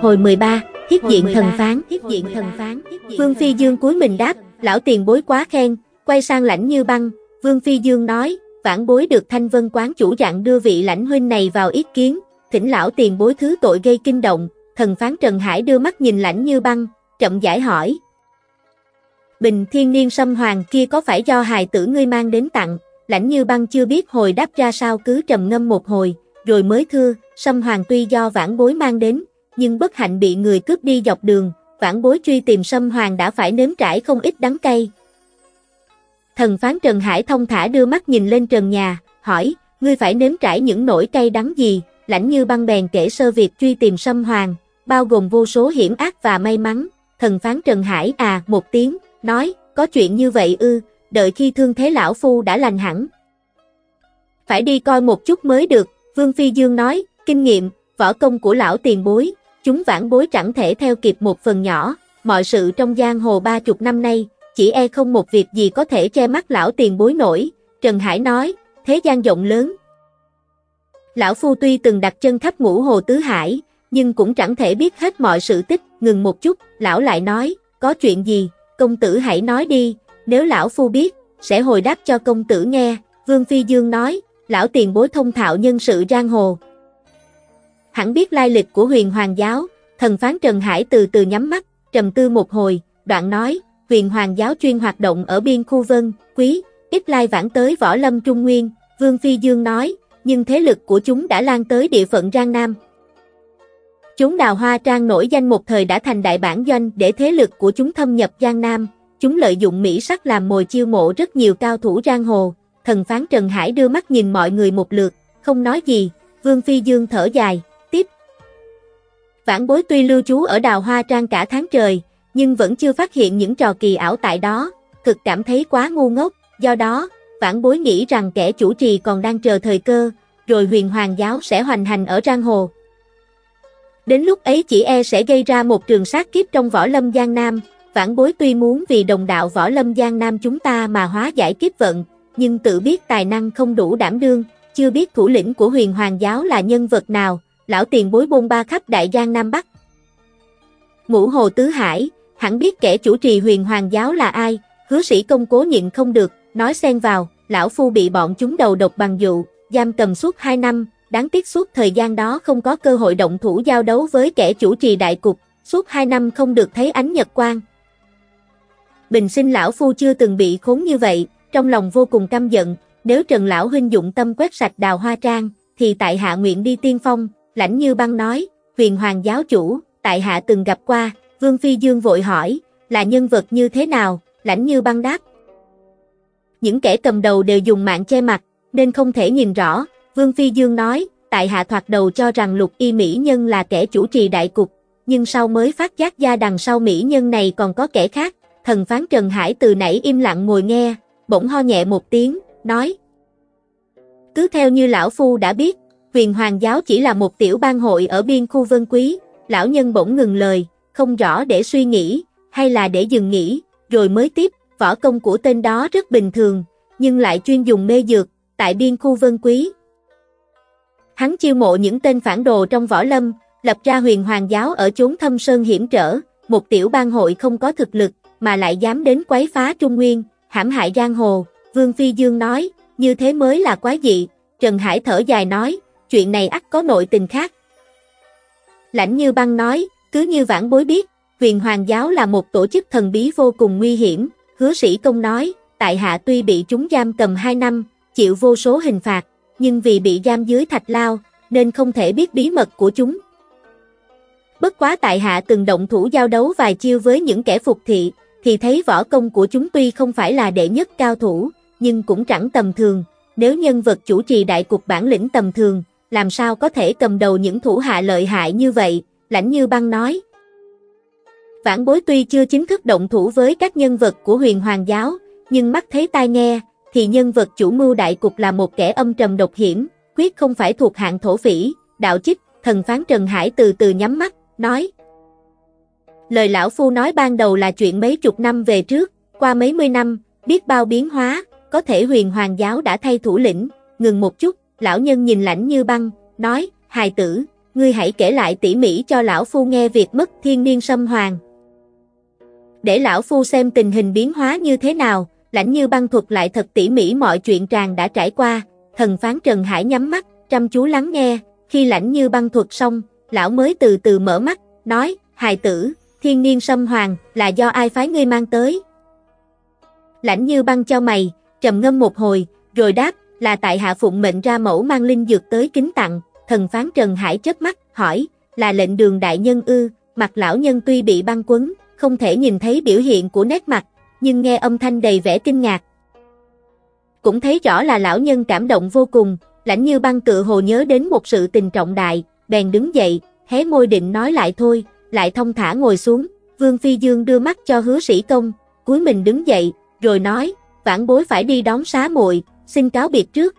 Hồi 13, thiết diện thần phán, thiết diện thần phán. Vương Phi Dương cúi mình đáp, lão tiền bối quá khen, quay sang lãnh như băng, Vương Phi Dương nói, vãn bối được thanh vân quán chủ dặn đưa vị lãnh huynh này vào ý kiến, thỉnh lão tiền bối thứ tội gây kinh động, thần phán Trần Hải đưa mắt nhìn lãnh như băng, chậm giải hỏi. Bình thiên niên sâm hoàng kia có phải do hài tử ngươi mang đến tặng, lãnh như băng chưa biết hồi đáp ra sao cứ trầm ngâm một hồi, rồi mới thưa, sâm hoàng tuy do vãn bối mang đến, nhưng bất hạnh bị người cướp đi dọc đường, vãn bối truy tìm sâm hoàng đã phải nếm trải không ít đắng cay. Thần phán Trần Hải thông thả đưa mắt nhìn lên trần nhà, hỏi, ngươi phải nếm trải những nỗi cay đắng gì, lãnh như băng bèn kể sơ việc truy tìm sâm hoàng, bao gồm vô số hiểm ác và may mắn, thần phán Trần Hải à một tiếng, nói, có chuyện như vậy ư, đợi khi thương thế lão phu đã lành hẳn. Phải đi coi một chút mới được, Vương Phi Dương nói, kinh nghiệm, võ công của lão tiền bối, chúng vãn bối chẳng thể theo kịp một phần nhỏ, mọi sự trong giang hồ ba chục năm nay, chỉ e không một việc gì có thể che mắt lão tiền bối nổi, Trần Hải nói, thế gian rộng lớn. Lão Phu tuy từng đặt chân khắp ngũ hồ tứ hải, nhưng cũng chẳng thể biết hết mọi sự tích, ngừng một chút, lão lại nói, có chuyện gì, công tử hãy nói đi, nếu lão Phu biết, sẽ hồi đáp cho công tử nghe, Vương Phi Dương nói, lão tiền bối thông thạo nhân sự giang hồ, Hẳn biết lai lịch của huyền hoàng giáo, thần phán Trần Hải từ từ nhắm mắt, trầm tư một hồi, đoạn nói, huyền hoàng giáo chuyên hoạt động ở biên khu vân, quý, ít lai vãng tới võ lâm trung nguyên, Vương Phi Dương nói, nhưng thế lực của chúng đã lan tới địa phận Giang Nam. Chúng đào hoa trang nổi danh một thời đã thành đại bản doanh để thế lực của chúng thâm nhập Giang Nam, chúng lợi dụng Mỹ sắc làm mồi chiêu mộ rất nhiều cao thủ giang hồ, thần phán Trần Hải đưa mắt nhìn mọi người một lượt, không nói gì, Vương Phi Dương thở dài, Vãn bối tuy lưu trú ở đào hoa trang cả tháng trời, nhưng vẫn chưa phát hiện những trò kỳ ảo tại đó, cực cảm thấy quá ngu ngốc, do đó, vãn bối nghĩ rằng kẻ chủ trì còn đang chờ thời cơ, rồi huyền hoàng giáo sẽ hoành hành ở Trang Hồ. Đến lúc ấy chỉ e sẽ gây ra một trường sát kiếp trong võ lâm Giang Nam, vãn bối tuy muốn vì đồng đạo võ lâm Giang Nam chúng ta mà hóa giải kiếp vận, nhưng tự biết tài năng không đủ đảm đương, chưa biết thủ lĩnh của huyền hoàng giáo là nhân vật nào, lão tiền bối bôn ba khắp Đại Giang Nam Bắc. Ngũ Hồ Tứ Hải, hẳn biết kẻ chủ trì huyền hoàng giáo là ai, hứa sĩ công cố nhịn không được, nói xen vào, lão phu bị bọn chúng đầu độc bằng dụ, giam cầm suốt 2 năm, đáng tiếc suốt thời gian đó không có cơ hội động thủ giao đấu với kẻ chủ trì đại cục, suốt 2 năm không được thấy ánh nhật quang. Bình sinh lão phu chưa từng bị khốn như vậy, trong lòng vô cùng căm giận, nếu Trần lão huynh dụng tâm quét sạch đào hoa trang, thì tại hạ nguyện đi tiên phong, Lãnh Như Băng nói, huyền hoàng giáo chủ, tại hạ từng gặp qua, Vương Phi Dương vội hỏi, là nhân vật như thế nào, Lãnh Như Băng đáp. Những kẻ cầm đầu đều dùng mạng che mặt, nên không thể nhìn rõ, Vương Phi Dương nói, tại hạ thoạt đầu cho rằng lục y mỹ nhân là kẻ chủ trì đại cục, nhưng sau mới phát giác ra đằng sau mỹ nhân này còn có kẻ khác, thần phán Trần Hải từ nãy im lặng ngồi nghe, bỗng ho nhẹ một tiếng, nói. Cứ theo như lão phu đã biết, huyền hoàng giáo chỉ là một tiểu bang hội ở biên khu vân quý, lão nhân bỗng ngừng lời, không rõ để suy nghĩ, hay là để dừng nghỉ, rồi mới tiếp, võ công của tên đó rất bình thường, nhưng lại chuyên dùng mê dược, tại biên khu vân quý. Hắn chiêu mộ những tên phản đồ trong võ lâm, lập ra huyền hoàng giáo ở chốn thâm sơn hiểm trở, một tiểu bang hội không có thực lực, mà lại dám đến quấy phá Trung Nguyên, hãm hại giang hồ, Vương Phi Dương nói, như thế mới là quái dị, Trần Hải thở dài nói, chuyện này ắt có nội tình khác. Lãnh như băng nói, cứ như vãn bối biết, huyền hoàng giáo là một tổ chức thần bí vô cùng nguy hiểm, hứa sĩ công nói, tại hạ tuy bị chúng giam cầm 2 năm, chịu vô số hình phạt, nhưng vì bị giam dưới thạch lao, nên không thể biết bí mật của chúng. Bất quá tại hạ từng động thủ giao đấu vài chiêu với những kẻ phục thị, thì thấy võ công của chúng tuy không phải là đệ nhất cao thủ, nhưng cũng chẳng tầm thường, nếu nhân vật chủ trì đại cục bản lĩnh tầm thường, làm sao có thể cầm đầu những thủ hạ lợi hại như vậy, lãnh như băng nói. Vãn bối tuy chưa chính thức động thủ với các nhân vật của huyền hoàng giáo, nhưng mắt thấy tai nghe, thì nhân vật chủ mưu đại cục là một kẻ âm trầm độc hiểm, quyết không phải thuộc hạng thổ phỉ, đạo chích, thần phán Trần Hải từ từ nhắm mắt, nói. Lời lão phu nói ban đầu là chuyện mấy chục năm về trước, qua mấy mươi năm, biết bao biến hóa, có thể huyền hoàng giáo đã thay thủ lĩnh, ngừng một chút, lão nhân nhìn lãnh như băng, nói, hài tử, ngươi hãy kể lại tỉ mỉ cho lão phu nghe việc mất thiên niên sâm hoàng. Để lão phu xem tình hình biến hóa như thế nào, lãnh như băng thuật lại thật tỉ mỉ mọi chuyện tràng đã trải qua, thần phán Trần Hải nhắm mắt, chăm chú lắng nghe, khi lãnh như băng thuật xong, lão mới từ từ mở mắt, nói, hài tử, thiên niên sâm hoàng, là do ai phái ngươi mang tới? Lãnh như băng cho mày, trầm ngâm một hồi, rồi đáp, là tại hạ phụng mệnh ra mẫu mang linh dược tới kính tặng, thần phán Trần Hải chớp mắt, hỏi, là lệnh đường đại nhân ư, mặt lão nhân tuy bị băng quấn, không thể nhìn thấy biểu hiện của nét mặt, nhưng nghe âm thanh đầy vẻ kinh ngạc. Cũng thấy rõ là lão nhân cảm động vô cùng, lãnh như băng tự hồ nhớ đến một sự tình trọng đại, bèn đứng dậy, hé môi định nói lại thôi, lại thông thả ngồi xuống, Vương Phi Dương đưa mắt cho hứa sĩ công, cuối mình đứng dậy, rồi nói, vãn bối phải đi đón xá muội, xin cáo biệt trước.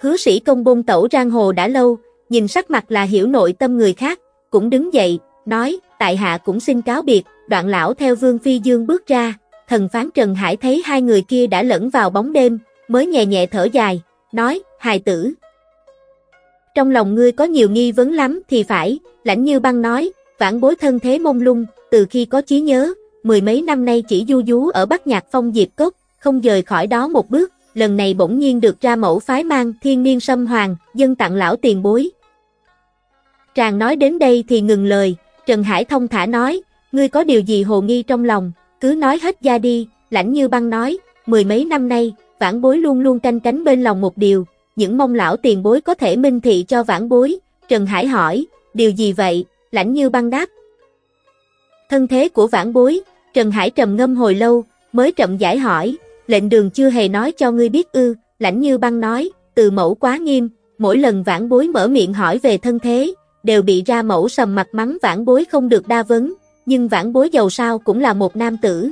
Hứa sĩ công bôn tẩu giang hồ đã lâu, nhìn sắc mặt là hiểu nội tâm người khác, cũng đứng dậy, nói, tại hạ cũng xin cáo biệt, đoạn lão theo Vương Phi Dương bước ra, thần phán Trần Hải thấy hai người kia đã lẫn vào bóng đêm, mới nhẹ nhẹ thở dài, nói, hài tử. Trong lòng ngươi có nhiều nghi vấn lắm thì phải, lãnh như băng nói, vãn bối thân thế mông lung, từ khi có trí nhớ, mười mấy năm nay chỉ du dú ở Bắc Nhạc Phong Diệp Cốc, không rời khỏi đó một bước, lần này bỗng nhiên được ra mẫu phái mang thiên niên sâm hoàng, dân tặng lão tiền bối. Tràng nói đến đây thì ngừng lời, Trần Hải thông thả nói, ngươi có điều gì hồ nghi trong lòng, cứ nói hết ra đi, lãnh như băng nói, mười mấy năm nay, vãn bối luôn luôn canh cánh bên lòng một điều, những mong lão tiền bối có thể minh thị cho vãn bối, Trần Hải hỏi, điều gì vậy, lãnh như băng đáp. Thân thế của vãn bối, Trần Hải trầm ngâm hồi lâu, mới chậm giải hỏi, lệnh đường chưa hề nói cho ngươi biết ư, lãnh như băng nói, từ mẫu quá nghiêm, mỗi lần vãn bối mở miệng hỏi về thân thế, đều bị ra mẫu sầm mặt mắng vãn bối không được đa vấn, nhưng vãn bối giàu sao cũng là một nam tử.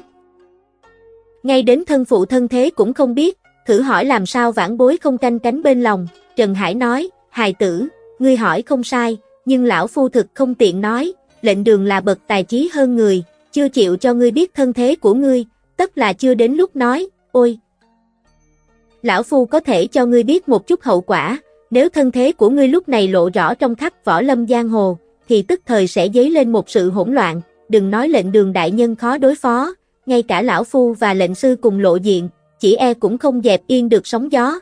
Ngay đến thân phụ thân thế cũng không biết, thử hỏi làm sao vãn bối không canh cánh bên lòng, Trần Hải nói, hài tử, ngươi hỏi không sai, nhưng lão phu thực không tiện nói, lệnh đường là bậc tài trí hơn người, chưa chịu cho ngươi biết thân thế của ngươi, tất là chưa đến lúc nói, ôi. Lão phu có thể cho ngươi biết một chút hậu quả, nếu thân thế của ngươi lúc này lộ rõ trong khắp võ lâm giang hồ, thì tức thời sẽ dấy lên một sự hỗn loạn, đừng nói lệnh đường đại nhân khó đối phó, ngay cả lão phu và lệnh sư cùng lộ diện, chỉ e cũng không dẹp yên được sóng gió.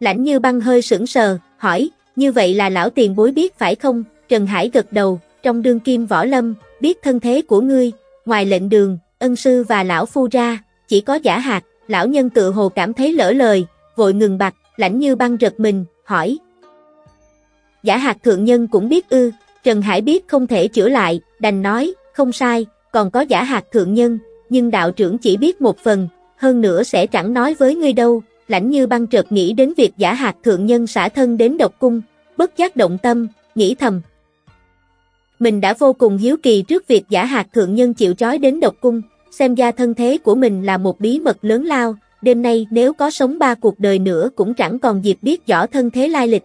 Lãnh như băng hơi sững sờ, hỏi, như vậy là lão tiền bối biết phải không? Trần Hải gật đầu, trong đương kim võ lâm, biết thân thế của ngươi, ngoài lệnh đường, ân sư và lão phu ra, chỉ có giả hạt, lão nhân tự hồ cảm thấy lỡ lời, vội ngừng bạc lãnh như băng rật mình, hỏi. Giả hạt thượng nhân cũng biết ư, Trần Hải biết không thể chữa lại, đành nói, không sai, còn có giả hạt thượng nhân, nhưng đạo trưởng chỉ biết một phần, hơn nữa sẽ chẳng nói với ngươi đâu, lãnh như băng trợt nghĩ đến việc giả hạt thượng nhân xả thân đến độc cung, bất giác động tâm, nghĩ thầm. Mình đã vô cùng hiếu kỳ trước việc giả hạt thượng nhân chịu trói đến độc cung, xem ra thân thế của mình là một bí mật lớn lao, đêm nay nếu có sống ba cuộc đời nữa cũng chẳng còn dịp biết rõ thân thế lai lịch.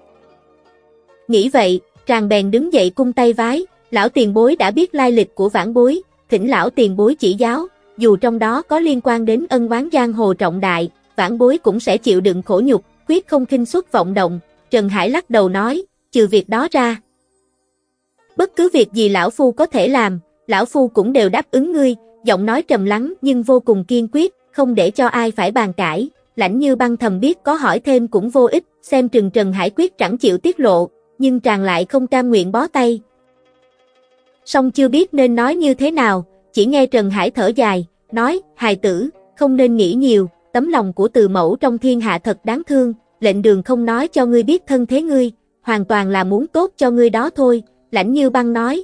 Nghĩ vậy, tràng bèn đứng dậy cung tay vái, lão tiền bối đã biết lai lịch của vãn bối, thỉnh lão tiền bối chỉ giáo, dù trong đó có liên quan đến ân oán giang hồ trọng đại, vãn bối cũng sẽ chịu đựng khổ nhục, quyết không khinh suất vọng động, Trần Hải lắc đầu nói, trừ việc đó ra. Bất cứ việc gì lão phu có thể làm, lão phu cũng đều đáp ứng ngươi, giọng nói trầm lắng nhưng vô cùng kiên quyết, không để cho ai phải bàn cãi, lãnh như băng thầm biết có hỏi thêm cũng vô ích, xem trừng Trần Hải quyết chẳng chịu tiết lộ, nhưng tràng lại không cam nguyện bó tay. Song chưa biết nên nói như thế nào, chỉ nghe Trần Hải thở dài, nói, hài tử, không nên nghĩ nhiều, tấm lòng của từ mẫu trong thiên hạ thật đáng thương, lệnh đường không nói cho ngươi biết thân thế ngươi, hoàn toàn là muốn tốt cho ngươi đó thôi, lãnh như băng nói.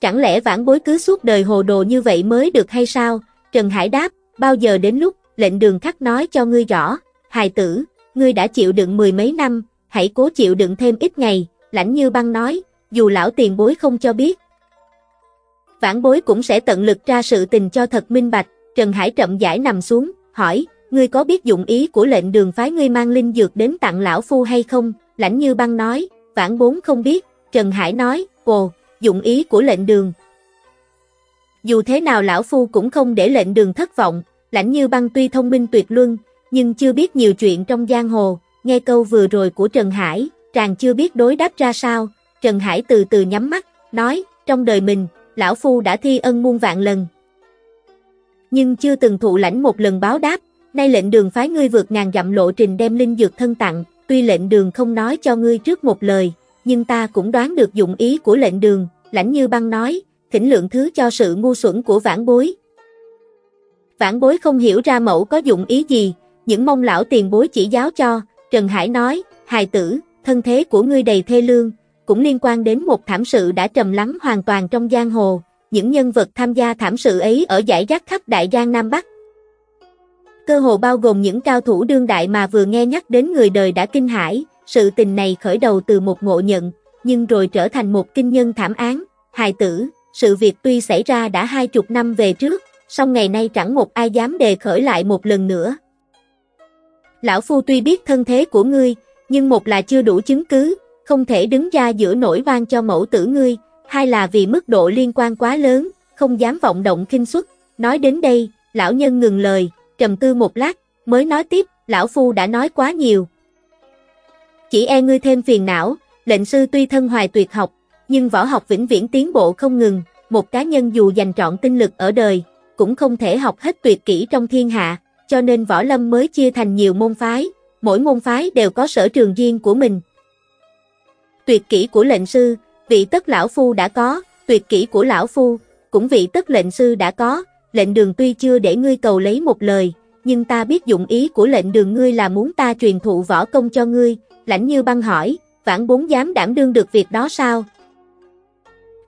Chẳng lẽ vãn bối cứ suốt đời hồ đồ như vậy mới được hay sao? Trần Hải đáp, bao giờ đến lúc, lệnh đường khắc nói cho ngươi rõ, hài tử, ngươi đã chịu đựng mười mấy năm, hãy cố chịu đựng thêm ít ngày, lãnh như băng nói, dù lão tiền bối không cho biết. Vãn bối cũng sẽ tận lực tra sự tình cho thật minh bạch, Trần Hải chậm giải nằm xuống, hỏi, ngươi có biết dụng ý của lệnh đường phái ngươi mang linh dược đến tặng lão phu hay không? Lãnh như băng nói, vãn bốn không biết, Trần Hải nói, ồ, dụng ý của lệnh đường. Dù thế nào lão phu cũng không để lệnh đường thất vọng, lãnh như băng tuy thông minh tuyệt luân, nhưng chưa biết nhiều chuyện trong giang hồ, nghe câu vừa rồi của Trần Hải, chàng chưa biết đối đáp ra sao, Trần Hải từ từ nhắm mắt, nói, trong đời mình, lão phu đã thi ân muôn vạn lần. Nhưng chưa từng thụ lãnh một lần báo đáp, nay lệnh đường phái ngươi vượt ngàn dặm lộ trình đem linh dược thân tặng, tuy lệnh đường không nói cho ngươi trước một lời, nhưng ta cũng đoán được dụng ý của lệnh đường, lãnh như băng nói, thỉnh lượng thứ cho sự ngu xuẩn của vãn bối. Vãn bối không hiểu ra mẫu có dụng ý gì, những mong lão tiền bối chỉ giáo cho, Trần Hải nói, hài tử, thân thế của ngươi đầy thê lương, cũng liên quan đến một thảm sự đã trầm lắng hoàn toàn trong giang hồ, những nhân vật tham gia thảm sự ấy ở giải rác khắp Đại Giang Nam Bắc. Cơ hồ bao gồm những cao thủ đương đại mà vừa nghe nhắc đến người đời đã kinh hãi, sự tình này khởi đầu từ một ngộ nhận, nhưng rồi trở thành một kinh nhân thảm án, hài tử, sự việc tuy xảy ra đã hai chục năm về trước, song ngày nay chẳng một ai dám đề khởi lại một lần nữa. Lão Phu tuy biết thân thế của ngươi, nhưng một là chưa đủ chứng cứ, không thể đứng ra giữa nổi vang cho mẫu tử ngươi, hai là vì mức độ liên quan quá lớn, không dám vọng động kinh xuất. Nói đến đây, lão nhân ngừng lời, trầm tư một lát, mới nói tiếp, lão phu đã nói quá nhiều. Chỉ e ngươi thêm phiền não, lệnh sư tuy thân hoài tuyệt học, nhưng võ học vĩnh viễn tiến bộ không ngừng, một cá nhân dù dành trọn tinh lực ở đời, cũng không thể học hết tuyệt kỹ trong thiên hạ, cho nên võ lâm mới chia thành nhiều môn phái, mỗi môn phái đều có sở trường riêng của mình. Tuyệt kỹ của lệnh sư, vị tất lão phu đã có, tuyệt kỹ của lão phu, cũng vị tất lệnh sư đã có, lệnh đường tuy chưa để ngươi cầu lấy một lời, nhưng ta biết dụng ý của lệnh đường ngươi là muốn ta truyền thụ võ công cho ngươi, lãnh như băng hỏi, vãn bốn dám đảm đương được việc đó sao?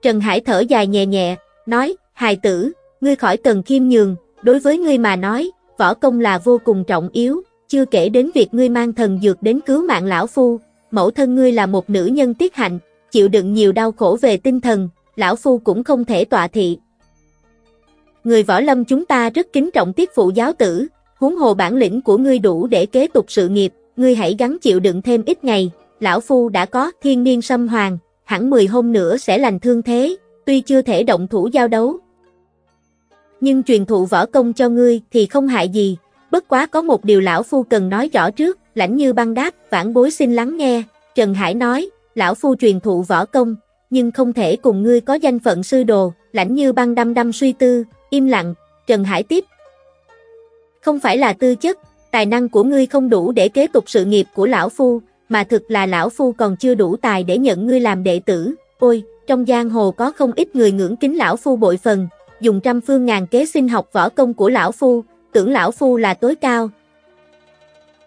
Trần Hải thở dài nhẹ nhẹ, nói, hài tử, ngươi khỏi cần khiêm nhường, đối với ngươi mà nói, võ công là vô cùng trọng yếu, chưa kể đến việc ngươi mang thần dược đến cứu mạng lão phu, mẫu thân ngươi là một nữ nhân tiết hạnh, chịu đựng nhiều đau khổ về tinh thần, lão phu cũng không thể tọa thị. Người võ lâm chúng ta rất kính trọng tiết phụ giáo tử, huống hồ bản lĩnh của ngươi đủ để kế tục sự nghiệp, ngươi hãy gắng chịu đựng thêm ít ngày, lão phu đã có thiên niên sâm hoàng, hẳn 10 hôm nữa sẽ lành thương thế, tuy chưa thể động thủ giao đấu. Nhưng truyền thụ võ công cho ngươi thì không hại gì, bất quá có một điều lão phu cần nói rõ trước, lãnh như băng đáp, vãn bối xin lắng nghe, Trần Hải nói, lão phu truyền thụ võ công, nhưng không thể cùng ngươi có danh phận sư đồ, lãnh như băng đăm đăm suy tư, im lặng, Trần Hải tiếp. Không phải là tư chất, tài năng của ngươi không đủ để kế tục sự nghiệp của lão phu, mà thực là lão phu còn chưa đủ tài để nhận ngươi làm đệ tử, ôi, trong giang hồ có không ít người ngưỡng kính lão phu bội phần, dùng trăm phương ngàn kế sinh học võ công của lão phu, tưởng lão phu là tối cao.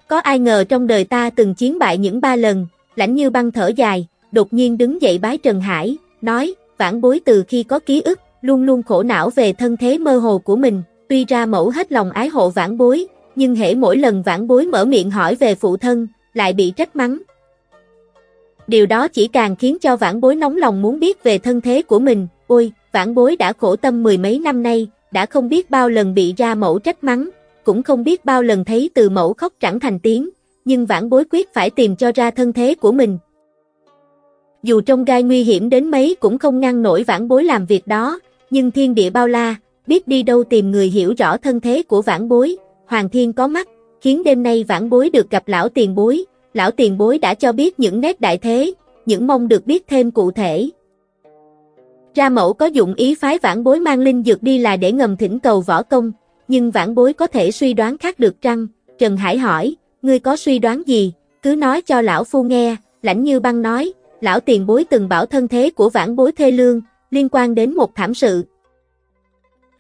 Có ai ngờ trong đời ta từng chiến bại những ba lần, lãnh như băng thở dài, đột nhiên đứng dậy bái Trần Hải, nói, vãn bối từ khi có ký ức, luôn luôn khổ não về thân thế mơ hồ của mình, tuy ra mẫu hết lòng ái hộ vãn bối, nhưng hễ mỗi lần vãn bối mở miệng hỏi về phụ thân, lại bị trách mắng. Điều đó chỉ càng khiến cho vãn bối nóng lòng muốn biết về thân thế của mình, ôi, vãn bối đã khổ tâm mười mấy năm nay, đã không biết bao lần bị ra mẫu trách mắng, cũng không biết bao lần thấy từ mẫu khóc chẳng thành tiếng, nhưng vãn bối quyết phải tìm cho ra thân thế của mình. Dù trong gai nguy hiểm đến mấy cũng không ngăn nổi vãn bối làm việc đó, nhưng thiên địa bao la, biết đi đâu tìm người hiểu rõ thân thế của vãn bối, hoàng thiên có mắt, khiến đêm nay vãn bối được gặp lão tiền bối, lão tiền bối đã cho biết những nét đại thế, những mong được biết thêm cụ thể. Ra mẫu có dụng ý phái vãn bối mang linh dược đi là để ngầm thỉnh cầu võ công, nhưng vãn bối có thể suy đoán khác được trăng, Trần Hải hỏi, ngươi có suy đoán gì, cứ nói cho lão phu nghe, lãnh như băng nói, lão tiền bối từng bảo thân thế của vãn bối thê lương, liên quan đến một thảm sự.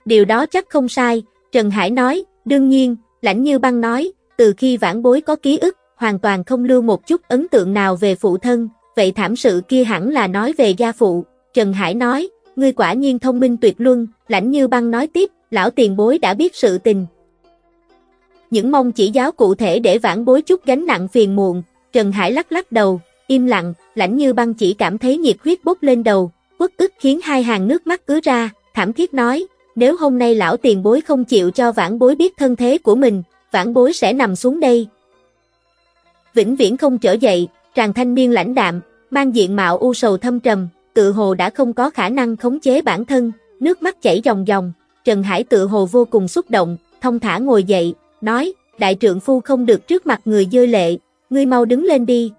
Điều đó chắc không sai, Trần Hải nói, đương nhiên, lãnh như băng nói, từ khi vãn bối có ký ức, hoàn toàn không lưu một chút ấn tượng nào về phụ thân, vậy thảm sự kia hẳn là nói về gia phụ. Trần Hải nói, ngươi quả nhiên thông minh tuyệt luân, lãnh như băng nói tiếp, lão tiền bối đã biết sự tình. Những mong chỉ giáo cụ thể để vãn bối chút gánh nặng phiền muộn, Trần Hải lắc lắc đầu, im lặng, lãnh như băng chỉ cảm thấy nhiệt huyết bốc lên đầu, quất ức khiến hai hàng nước mắt cứ ra, thảm thiết nói, nếu hôm nay lão tiền bối không chịu cho vãn bối biết thân thế của mình, vãn bối sẽ nằm xuống đây. Vĩnh viễn không trở dậy, tràng thanh niên lãnh đạm, mang diện mạo u sầu thâm trầm, tự hồ đã không có khả năng khống chế bản thân, nước mắt chảy ròng ròng, Trần Hải tự hồ vô cùng xúc động, thông thả ngồi dậy, nói, đại trượng phu không được trước mặt người dơ lệ, ngươi mau đứng lên đi.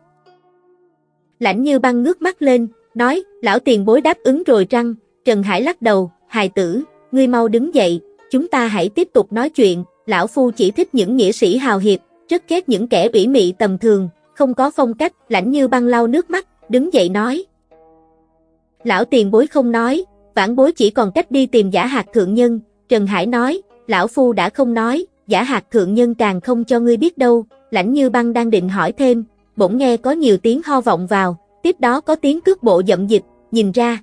Lãnh như băng ngước mắt lên, nói, lão tiền bối đáp ứng rồi trăng, Trần Hải lắc đầu, hài tử, ngươi mau đứng dậy, chúng ta hãy tiếp tục nói chuyện, lão phu chỉ thích những nghĩa sĩ hào hiệp, rất ghét những kẻ bỉ mị tầm thường, không có phong cách, lãnh như băng lau nước mắt, đứng dậy nói. Lão tiền bối không nói, vãn bối chỉ còn cách đi tìm giả hạt thượng nhân, Trần Hải nói, lão phu đã không nói, giả hạt thượng nhân càng không cho ngươi biết đâu, lãnh như băng đang định hỏi thêm, bỗng nghe có nhiều tiếng ho vọng vào, tiếp đó có tiếng cước bộ dậm dịch, nhìn ra.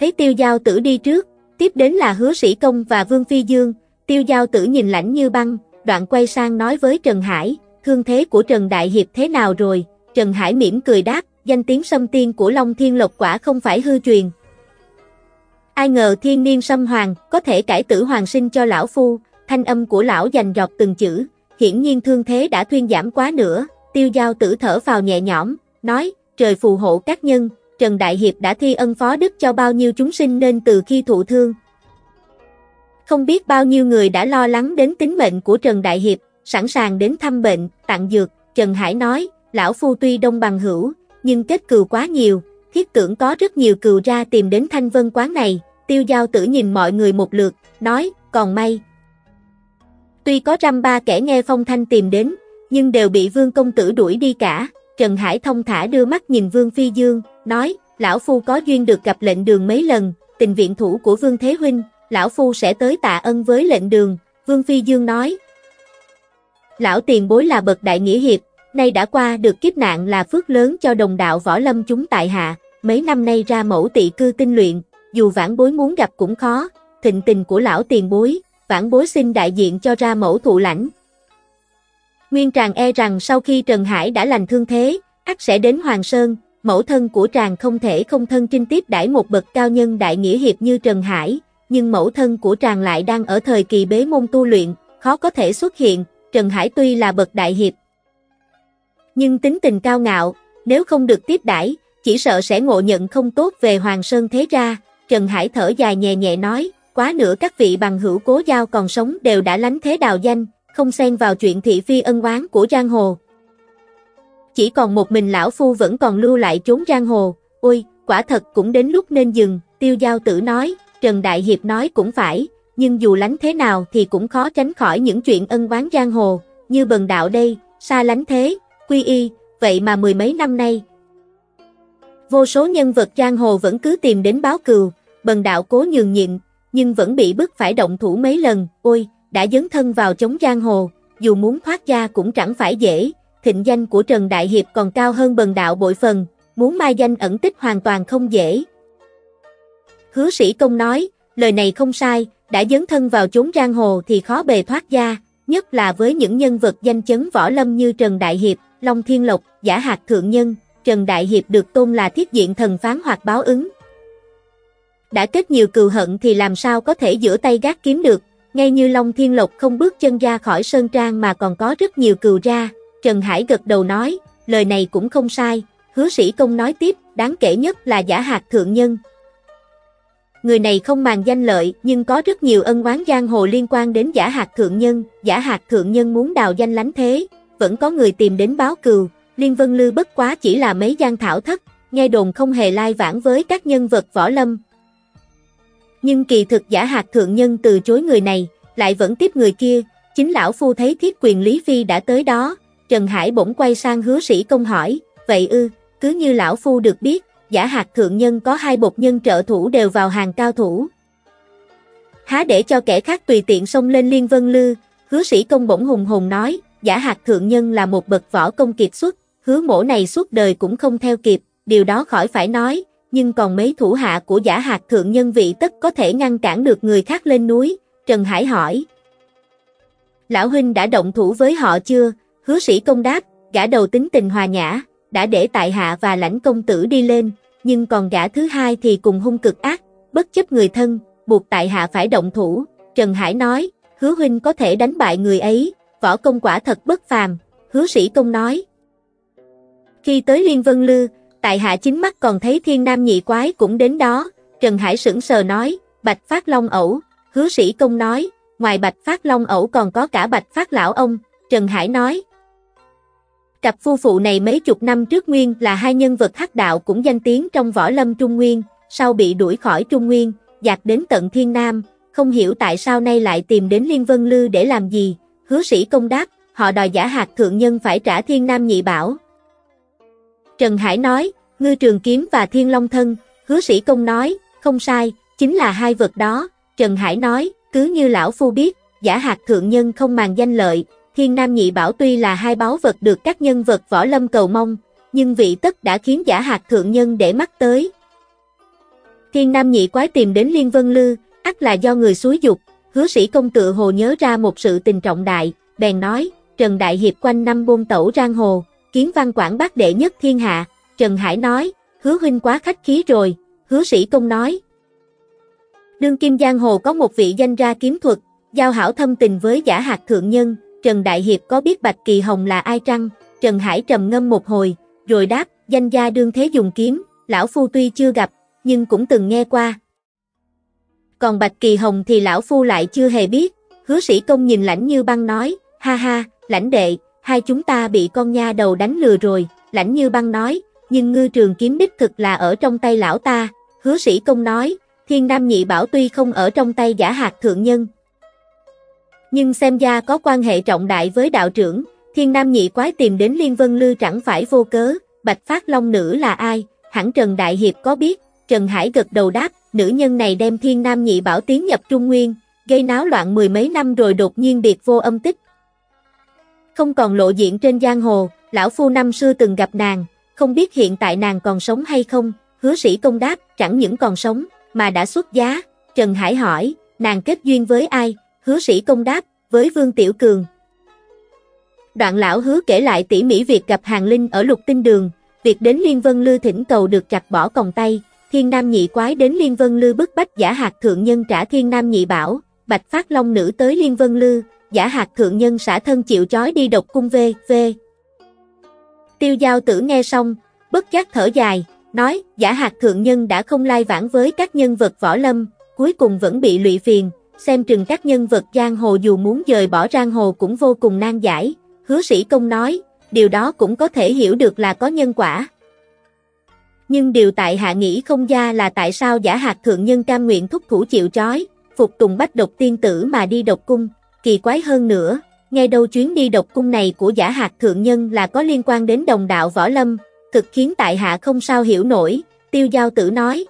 Thấy tiêu giao tử đi trước, tiếp đến là hứa sĩ công và vương phi dương, tiêu giao tử nhìn lãnh như băng, đoạn quay sang nói với Trần Hải, thương thế của Trần Đại Hiệp thế nào rồi, Trần Hải mỉm cười đáp, danh tiếng sâm tiên của Long Thiên Lộc quả không phải hư truyền. Ai ngờ thiên niên sâm hoàng, có thể cải tử hoàng sinh cho lão phu, thanh âm của lão dành dọc từng chữ, hiển nhiên thương thế đã thuyên giảm quá nữa, tiêu giao tử thở vào nhẹ nhõm, nói, trời phù hộ các nhân, Trần Đại Hiệp đã thi ân phó đức cho bao nhiêu chúng sinh nên từ khi thụ thương. Không biết bao nhiêu người đã lo lắng đến tính mệnh của Trần Đại Hiệp, sẵn sàng đến thăm bệnh, tặng dược, Trần Hải nói, lão phu tuy đông bằng hữu, nhưng kết cừu quá nhiều, thiết tưởng có rất nhiều cừu ra tìm đến thanh vân quán này, tiêu giao tử nhìn mọi người một lượt, nói, còn may. Tuy có trăm ba kẻ nghe phong thanh tìm đến, nhưng đều bị vương công tử đuổi đi cả, Trần Hải thông thả đưa mắt nhìn vương phi dương, nói, lão phu có duyên được gặp lệnh đường mấy lần, tình viện thủ của vương thế huynh, lão phu sẽ tới tạ ân với lệnh đường, vương phi dương nói. Lão tiền bối là bậc đại nghĩa hiệp, nay đã qua được kiếp nạn là phước lớn cho đồng đạo võ lâm chúng tại hạ, mấy năm nay ra mẫu tị cư tinh luyện, dù vãn bối muốn gặp cũng khó, thịnh tình của lão tiền bối, vãn bối xin đại diện cho ra mẫu thụ lãnh. Nguyên Tràng e rằng sau khi Trần Hải đã lành thương thế, ắt sẽ đến Hoàng Sơn, mẫu thân của Tràng không thể không thân trinh tiếp đãi một bậc cao nhân đại nghĩa hiệp như Trần Hải, nhưng mẫu thân của Tràng lại đang ở thời kỳ bế môn tu luyện, khó có thể xuất hiện, Trần Hải tuy là bậc đại hiệp, nhưng tính tình cao ngạo, nếu không được tiếp đãi, chỉ sợ sẽ ngộ nhận không tốt về Hoàng Sơn thế ra, Trần Hải thở dài nhẹ nhẹ nói, quá nữa các vị bằng hữu cố giao còn sống đều đã lánh thế đào danh, không xen vào chuyện thị phi ân oán của Giang Hồ. Chỉ còn một mình lão phu vẫn còn lưu lại trốn Giang Hồ, ôi, quả thật cũng đến lúc nên dừng, tiêu giao tử nói, Trần Đại Hiệp nói cũng phải, nhưng dù lánh thế nào thì cũng khó tránh khỏi những chuyện ân oán Giang Hồ, như bần đạo đây, xa lánh thế, quy y, vậy mà mười mấy năm nay. Vô số nhân vật Giang Hồ vẫn cứ tìm đến báo cừu, bần đạo cố nhường nhịn, nhưng vẫn bị bức phải động thủ mấy lần, ôi, đã dấn thân vào chống giang hồ, dù muốn thoát ra cũng chẳng phải dễ, thịnh danh của Trần Đại Hiệp còn cao hơn bần đạo bội phần, muốn mai danh ẩn tích hoàn toàn không dễ. Hứa sĩ công nói, lời này không sai, đã dấn thân vào chốn giang hồ thì khó bề thoát ra, nhất là với những nhân vật danh chấn võ lâm như Trần Đại Hiệp, Long Thiên Lộc, Giả Hạc Thượng Nhân, Trần Đại Hiệp được tôn là thiết diện thần phán hoặc báo ứng. Đã kết nhiều cừu hận thì làm sao có thể giữa tay gác kiếm được, ngay như Long Thiên Lộc không bước chân ra khỏi Sơn Trang mà còn có rất nhiều cừu ra, Trần Hải gật đầu nói, lời này cũng không sai, hứa sĩ công nói tiếp, đáng kể nhất là giả hạt thượng nhân. Người này không màng danh lợi nhưng có rất nhiều ân oán giang hồ liên quan đến giả hạt thượng nhân, giả hạt thượng nhân muốn đào danh lánh thế, vẫn có người tìm đến báo cừu, Liên Vân Lư bất quá chỉ là mấy gian thảo thất, nghe đồn không hề lai vãng với các nhân vật võ lâm, nhưng kỳ thực giả hạt thượng nhân từ chối người này, lại vẫn tiếp người kia, Chính lão phu thấy thiết quyền Lý Phi đã tới đó, Trần Hải bỗng quay sang hứa sĩ công hỏi, vậy ư, cứ như lão phu được biết, giả hạt thượng nhân có hai bột nhân trợ thủ đều vào hàng cao thủ. Há để cho kẻ khác tùy tiện xông lên liên vân lư, hứa sĩ công bỗng hùng hùng nói, giả hạt thượng nhân là một bậc võ công kiệt xuất, hứa mổ này suốt đời cũng không theo kịp, điều đó khỏi phải nói, nhưng còn mấy thủ hạ của giả hạt thượng nhân vị tất có thể ngăn cản được người khác lên núi, Trần Hải hỏi. Lão huynh đã động thủ với họ chưa? Hứa sĩ công đáp, gã đầu tính tình hòa nhã, đã để tại hạ và lãnh công tử đi lên, nhưng còn gã thứ hai thì cùng hung cực ác, bất chấp người thân, buộc tại hạ phải động thủ. Trần Hải nói, hứa huynh có thể đánh bại người ấy, võ công quả thật bất phàm, hứa sĩ công nói. Khi tới Liên Vân Lư, tại hạ chính mắt còn thấy thiên nam nhị quái cũng đến đó, Trần Hải sững sờ nói, Bạch Phát Long ẩu, hứa sĩ công nói, ngoài Bạch Phát Long ẩu còn có cả Bạch Phát Lão ông, Trần Hải nói. Cặp phu phụ này mấy chục năm trước Nguyên là hai nhân vật hắc đạo cũng danh tiếng trong võ lâm Trung Nguyên, sau bị đuổi khỏi Trung Nguyên, dạt đến tận Thiên Nam, không hiểu tại sao nay lại tìm đến Liên Vân Lư để làm gì, hứa sĩ công đáp, họ đòi giả hạt thượng nhân phải trả Thiên Nam nhị bảo. Trần Hải nói, ngư trường kiếm và thiên long thân, hứa sĩ công nói, không sai, chính là hai vật đó, Trần Hải nói, cứ như lão phu biết, giả hạt thượng nhân không màng danh lợi, thiên nam nhị bảo tuy là hai báu vật được các nhân vật võ lâm cầu mong, nhưng vị tất đã khiến giả hạt thượng nhân để mắt tới. Thiên nam nhị quái tìm đến Liên Vân Lư, ắt là do người suối dục, hứa sĩ công tự hồ nhớ ra một sự tình trọng đại, bèn nói, Trần Đại Hiệp quanh năm buôn tẩu rang hồ, kiến văn quảng bác đệ nhất thiên hạ, Trần Hải nói, hứa huynh quá khách khí rồi, hứa sĩ công nói. Đương Kim Giang Hồ có một vị danh ra kiếm thuật, giao hảo thâm tình với giả hạt thượng nhân, Trần Đại Hiệp có biết Bạch Kỳ Hồng là ai trăng, Trần Hải trầm ngâm một hồi, rồi đáp, danh gia đương thế dùng kiếm, lão phu tuy chưa gặp, nhưng cũng từng nghe qua. Còn Bạch Kỳ Hồng thì lão phu lại chưa hề biết, hứa sĩ công nhìn lãnh như băng nói, ha ha, lãnh đệ, hai chúng ta bị con nha đầu đánh lừa rồi, lãnh như băng nói, nhưng ngư trường kiếm đích thực là ở trong tay lão ta, hứa sĩ công nói, thiên nam nhị bảo tuy không ở trong tay giả hạt thượng nhân. Nhưng xem ra có quan hệ trọng đại với đạo trưởng, thiên nam nhị quái tìm đến Liên Vân Lư chẳng phải vô cớ, Bạch Phát Long Nữ là ai, hẳn Trần Đại Hiệp có biết, Trần Hải gật đầu đáp, nữ nhân này đem thiên nam nhị bảo tiến nhập Trung Nguyên, gây náo loạn mười mấy năm rồi đột nhiên biệt vô âm tích. Không còn lộ diện trên giang hồ, lão phu năm xưa từng gặp nàng, không biết hiện tại nàng còn sống hay không, hứa sĩ công đáp, chẳng những còn sống, mà đã xuất giá, Trần Hải hỏi, nàng kết duyên với ai, hứa sĩ công đáp, với Vương Tiểu Cường. Đoạn lão hứa kể lại tỉ mỉ việc gặp hàng linh ở lục tinh đường, việc đến Liên Vân Lư thỉnh cầu được chặt bỏ còng tay, thiên nam nhị quái đến Liên Vân Lư bức bách giả hạt thượng nhân trả thiên nam nhị bảo, bạch phát long nữ tới Liên Vân Lư, giả hạt thượng nhân xả thân chịu chói đi độc cung về, về. Tiêu giao tử nghe xong, bất giác thở dài, nói, giả hạt thượng nhân đã không lai vãng với các nhân vật võ lâm, cuối cùng vẫn bị lụy phiền, xem chừng các nhân vật giang hồ dù muốn dời bỏ giang hồ cũng vô cùng nan giải, hứa sĩ công nói, điều đó cũng có thể hiểu được là có nhân quả. Nhưng điều tại hạ nghĩ không ra là tại sao giả hạt thượng nhân cam nguyện thúc thủ chịu chói phục tùng bách độc tiên tử mà đi độc cung, kỳ quái hơn nữa, nghe đâu chuyến đi độc cung này của giả hạt thượng nhân là có liên quan đến đồng đạo võ lâm, thực khiến tại hạ không sao hiểu nổi, tiêu giao tử nói.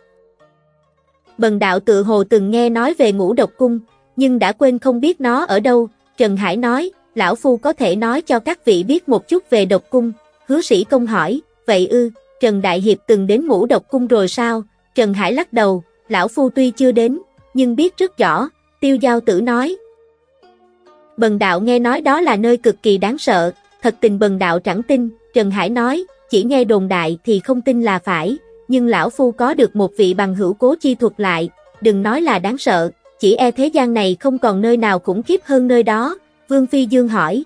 Bần đạo tự hồ từng nghe nói về ngũ độc cung, nhưng đã quên không biết nó ở đâu, Trần Hải nói, lão phu có thể nói cho các vị biết một chút về độc cung, hứa sĩ công hỏi, vậy ư, Trần Đại Hiệp từng đến ngũ độc cung rồi sao, Trần Hải lắc đầu, lão phu tuy chưa đến, nhưng biết rất rõ, tiêu giao tử nói, Bần đạo nghe nói đó là nơi cực kỳ đáng sợ, thật tình bần đạo chẳng tin, Trần Hải nói, chỉ nghe đồn đại thì không tin là phải, nhưng lão phu có được một vị bằng hữu cố chi thuật lại, đừng nói là đáng sợ, chỉ e thế gian này không còn nơi nào khủng khiếp hơn nơi đó, Vương Phi Dương hỏi.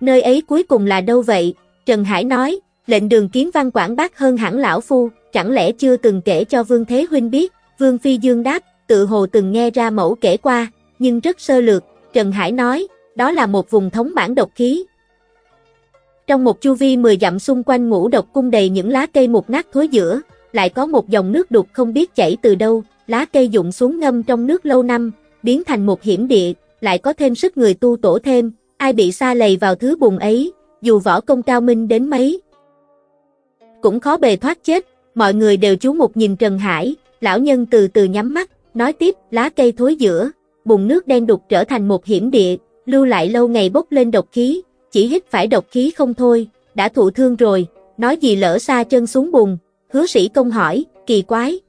Nơi ấy cuối cùng là đâu vậy? Trần Hải nói, lệnh đường kiến văn quảng bác hơn hẳn lão phu, chẳng lẽ chưa từng kể cho Vương Thế Huynh biết, Vương Phi Dương đáp, tự hồ từng nghe ra mẫu kể qua, nhưng rất sơ lược, Trần Hải nói, đó là một vùng thống bản độc khí. Trong một chu vi 10 dặm xung quanh ngũ độc cung đầy những lá cây mục nát thối giữa, lại có một dòng nước đục không biết chảy từ đâu, lá cây dụng xuống ngâm trong nước lâu năm, biến thành một hiểm địa, lại có thêm sức người tu tổ thêm, ai bị xa lầy vào thứ bùn ấy, dù võ công cao minh đến mấy. Cũng khó bề thoát chết, mọi người đều chú mục nhìn Trần Hải, lão nhân từ từ nhắm mắt, nói tiếp, lá cây thối giữa, bùn nước đen đục trở thành một hiểm địa, lưu lại lâu ngày bốc lên độc khí, chỉ hít phải độc khí không thôi, đã thụ thương rồi, nói gì lỡ xa chân xuống bùn, hứa sĩ công hỏi, kỳ quái.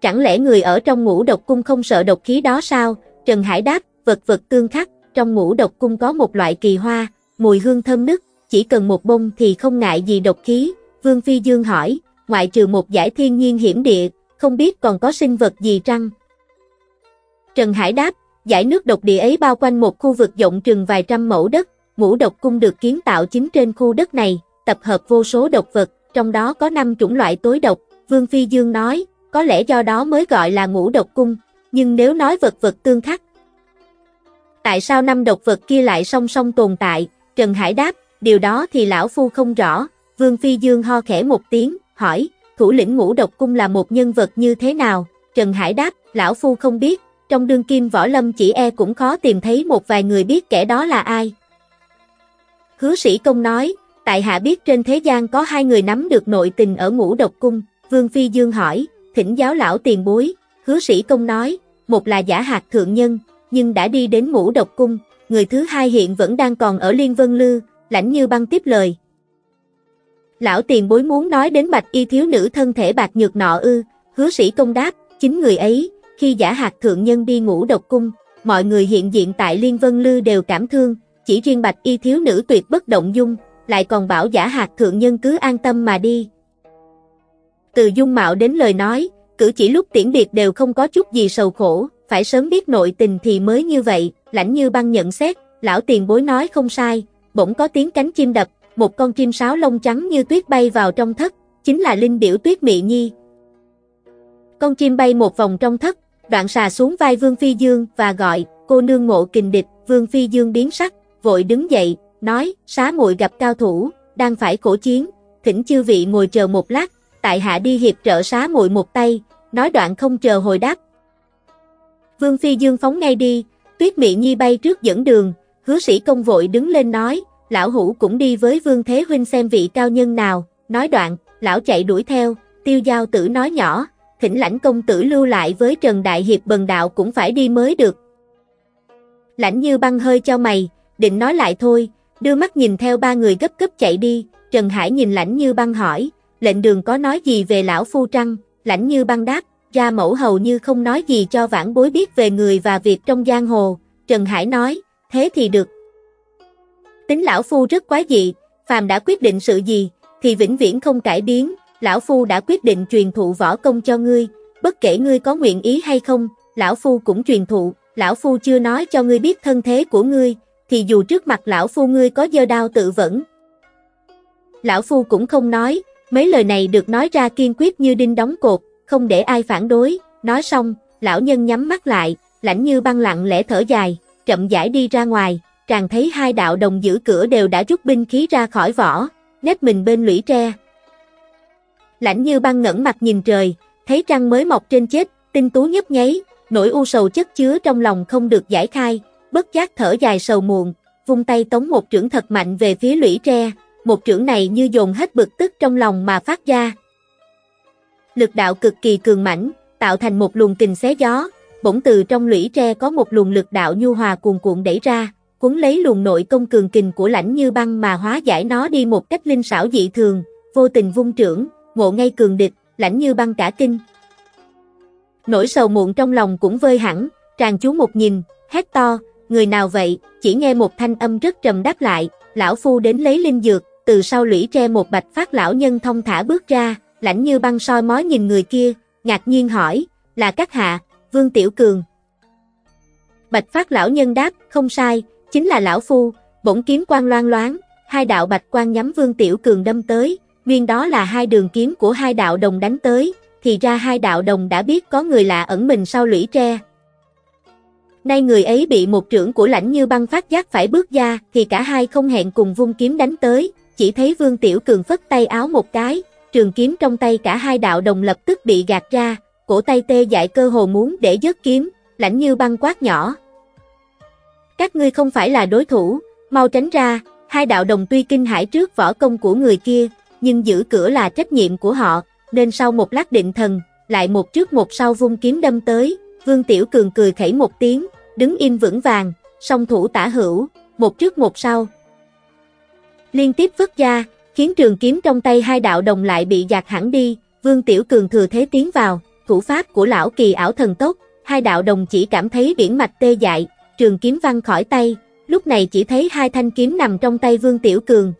Chẳng lẽ người ở trong ngũ độc cung không sợ độc khí đó sao? Trần Hải đáp, vật vật tương khắc, trong ngũ độc cung có một loại kỳ hoa, mùi hương thơm nức, chỉ cần một bông thì không ngại gì độc khí. Vương Phi Dương hỏi, ngoại trừ một giải thiên nhiên hiểm địa, không biết còn có sinh vật gì trăng? Trần Hải đáp, giải nước độc địa ấy bao quanh một khu vực rộng chừng vài trăm mẫu đất, ngũ độc cung được kiến tạo chính trên khu đất này, tập hợp vô số độc vật, trong đó có 5 chủng loại tối độc, Vương Phi Dương nói, có lẽ do đó mới gọi là ngũ độc cung, nhưng nếu nói vật vật tương khắc. Tại sao năm độc vật kia lại song song tồn tại, Trần Hải đáp, điều đó thì lão phu không rõ, Vương Phi Dương ho khẽ một tiếng, hỏi, thủ lĩnh ngũ độc cung là một nhân vật như thế nào, Trần Hải đáp, lão phu không biết, trong đương kim võ lâm chỉ e cũng khó tìm thấy một vài người biết kẻ đó là ai. Hứa sĩ công nói, tại hạ biết trên thế gian có hai người nắm được nội tình ở ngũ độc cung, Vương Phi Dương hỏi, thỉnh giáo lão tiền bối, hứa sĩ công nói, một là giả hạt thượng nhân, nhưng đã đi đến ngũ độc cung, người thứ hai hiện vẫn đang còn ở Liên Vân Lư, lãnh như băng tiếp lời. Lão tiền bối muốn nói đến bạch y thiếu nữ thân thể bạc nhược nọ ư, hứa sĩ công đáp, chính người ấy, khi giả hạt thượng nhân đi ngủ độc cung, mọi người hiện diện tại Liên Vân Lư đều cảm thương, chỉ riêng bạch y thiếu nữ tuyệt bất động dung, lại còn bảo giả hạt thượng nhân cứ an tâm mà đi. Từ dung mạo đến lời nói, cử chỉ lúc tiễn biệt đều không có chút gì sầu khổ, phải sớm biết nội tình thì mới như vậy, lãnh như băng nhận xét, lão tiền bối nói không sai, bỗng có tiếng cánh chim đập, một con chim sáo lông trắng như tuyết bay vào trong thất, chính là linh điểu tuyết mị nhi. Con chim bay một vòng trong thất, đoạn xà xuống vai Vương Phi Dương và gọi, cô nương ngộ kình địch, Vương Phi Dương biến sắc, vội đứng dậy, nói, xá muội gặp cao thủ, đang phải cổ chiến, thỉnh chư vị ngồi chờ một lát, tại hạ đi hiệp trợ xá muội một tay, nói đoạn không chờ hồi đáp. Vương Phi Dương phóng ngay đi, tuyết mị nhi bay trước dẫn đường, hứa sĩ công vội đứng lên nói, lão hủ cũng đi với Vương Thế Huynh xem vị cao nhân nào, nói đoạn, lão chạy đuổi theo, tiêu giao tử nói nhỏ, thỉnh lãnh công tử lưu lại với Trần Đại Hiệp bần đạo cũng phải đi mới được. Lãnh như băng hơi cho mày, định nói lại thôi, đưa mắt nhìn theo ba người gấp gấp chạy đi, Trần Hải nhìn lãnh như băng hỏi, lệnh đường có nói gì về lão phu trăng, lãnh như băng đáp, ra mẫu hầu như không nói gì cho vãn bối biết về người và việc trong giang hồ, Trần Hải nói, thế thì được. Tính lão phu rất quá dị, phàm đã quyết định sự gì, thì vĩnh viễn không cải biến, lão phu đã quyết định truyền thụ võ công cho ngươi, bất kể ngươi có nguyện ý hay không, lão phu cũng truyền thụ, lão phu chưa nói cho ngươi biết thân thế của ngươi, thì dù trước mặt lão phu ngươi có dơ đao tự vẫn. Lão phu cũng không nói, mấy lời này được nói ra kiên quyết như đinh đóng cột, không để ai phản đối, nói xong, lão nhân nhắm mắt lại, lãnh như băng lặng lẽ thở dài, chậm rãi đi ra ngoài, tràn thấy hai đạo đồng giữ cửa đều đã rút binh khí ra khỏi vỏ, nếp mình bên lũy tre. Lãnh như băng ngẩn mặt nhìn trời, thấy trăng mới mọc trên chết, tinh tú nhấp nháy, nỗi u sầu chất chứa trong lòng không được giải khai, bất giác thở dài sầu muộn, vung tay tống một trưởng thật mạnh về phía lũy tre, một trưởng này như dồn hết bực tức trong lòng mà phát ra. Lực đạo cực kỳ cường mãnh, tạo thành một luồng kình xé gió, bỗng từ trong lũy tre có một luồng lực đạo nhu hòa cuồn cuộn đẩy ra, cuốn lấy luồng nội công cường kình của lãnh như băng mà hóa giải nó đi một cách linh xảo dị thường, vô tình vung trưởng, ngộ ngay cường địch, lãnh như băng cả kinh. Nỗi sầu muộn trong lòng cũng vơi hẳn, tràn chú một nhìn, hét to, người nào vậy, chỉ nghe một thanh âm rất trầm đáp lại, lão phu đến lấy linh dược, từ sau lũy tre một bạch phát lão nhân thông thả bước ra, lãnh như băng soi mói nhìn người kia, ngạc nhiên hỏi, là các hạ, Vương Tiểu Cường. Bạch phát lão nhân đáp, không sai, chính là lão phu, bỗng kiếm quang loan loáng, hai đạo bạch quang nhắm Vương Tiểu Cường đâm tới, nguyên đó là hai đường kiếm của hai đạo đồng đánh tới, thì ra hai đạo đồng đã biết có người lạ ẩn mình sau lũy tre. Nay người ấy bị một trưởng của lãnh như băng phát giác phải bước ra, thì cả hai không hẹn cùng vung kiếm đánh tới, chỉ thấy Vương Tiểu Cường phất tay áo một cái, trường kiếm trong tay cả hai đạo đồng lập tức bị gạt ra, cổ tay tê dại cơ hồ muốn để dứt kiếm, lãnh như băng quát nhỏ. các ngươi không phải là đối thủ, mau tránh ra, hai đạo đồng tuy kinh hãi trước võ công của người kia, nhưng giữ cửa là trách nhiệm của họ, nên sau một lát định thần, lại một trước một sau vung kiếm đâm tới, Vương Tiểu Cường cười khẩy một tiếng, đứng im vững vàng, song thủ tả hữu, một trước một sau. Liên tiếp vứt ra, khiến trường kiếm trong tay hai đạo đồng lại bị giạt hẳn đi, Vương Tiểu Cường thừa thế tiến vào, thủ pháp của lão kỳ ảo thần tốc, hai đạo đồng chỉ cảm thấy biển mạch tê dại, trường kiếm văng khỏi tay, lúc này chỉ thấy hai thanh kiếm nằm trong tay Vương Tiểu Cường.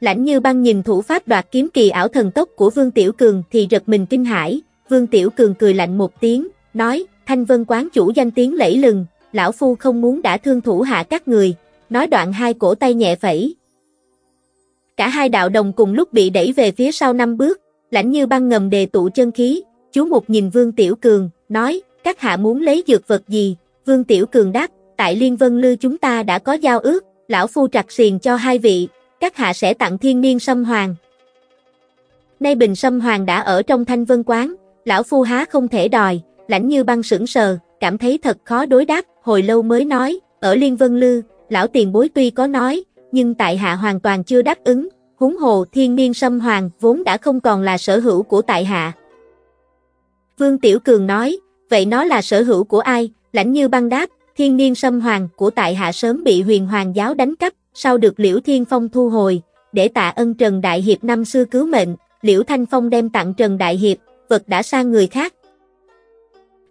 Lãnh như băng nhìn thủ pháp đoạt kiếm kỳ ảo thần tốc của Vương Tiểu Cường thì giật mình kinh hãi, Vương Tiểu Cường cười lạnh một tiếng, nói, Thanh Vân quán chủ danh tiếng lẫy lừng, lão phu không muốn đã thương thủ hạ các người, nói đoạn hai cổ tay nhẹ phẩy. Cả hai đạo đồng cùng lúc bị đẩy về phía sau năm bước, lãnh như băng ngầm đề tụ chân khí, chú một nhìn Vương Tiểu Cường, nói, các hạ muốn lấy dược vật gì, Vương Tiểu Cường đáp, tại Liên Vân Lư chúng ta đã có giao ước, lão phu trặc xiền cho hai vị, các hạ sẽ tặng thiên niên sâm hoàng. Nay bình sâm hoàng đã ở trong thanh vân quán, lão phu há không thể đòi, lãnh như băng sững sờ, cảm thấy thật khó đối đáp, hồi lâu mới nói, ở Liên Vân Lư, lão tiền bối tuy có nói, nhưng tại hạ hoàn toàn chưa đáp ứng, huống hồ thiên niên sâm hoàng vốn đã không còn là sở hữu của tại hạ. Vương Tiểu Cường nói, vậy nó là sở hữu của ai, lãnh như băng đáp, thiên niên sâm hoàng của tại hạ sớm bị huyền hoàng giáo đánh cắp, sau được Liễu Thiên Phong thu hồi, để tạ ân Trần Đại Hiệp năm xưa cứu mệnh, Liễu Thanh Phong đem tặng Trần Đại Hiệp, vật đã sang người khác.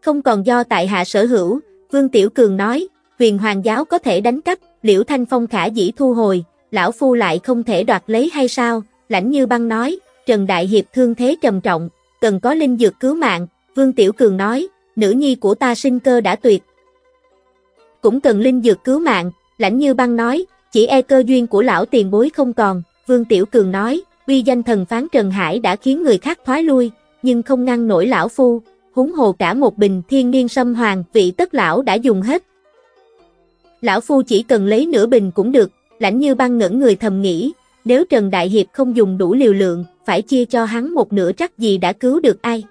Không còn do tại hạ sở hữu, Vương Tiểu Cường nói, huyền hoàng giáo có thể đánh cắp, Liễu Thanh Phong khả dĩ thu hồi, lão phu lại không thể đoạt lấy hay sao, lãnh như băng nói, Trần Đại Hiệp thương thế trầm trọng, cần có linh dược cứu mạng, Vương Tiểu Cường nói, nữ nhi của ta sinh cơ đã tuyệt. Cũng cần linh dược cứu mạng, lãnh như băng nói, chỉ e cơ duyên của lão tiền bối không còn, Vương Tiểu Cường nói, uy danh thần phán Trần Hải đã khiến người khác thoái lui, nhưng không ngăn nổi lão phu, húng hồ cả một bình thiên niên sâm hoàng vị tất lão đã dùng hết. Lão phu chỉ cần lấy nửa bình cũng được, lãnh như băng ngẩn người thầm nghĩ, nếu Trần Đại Hiệp không dùng đủ liều lượng, phải chia cho hắn một nửa chắc gì đã cứu được ai.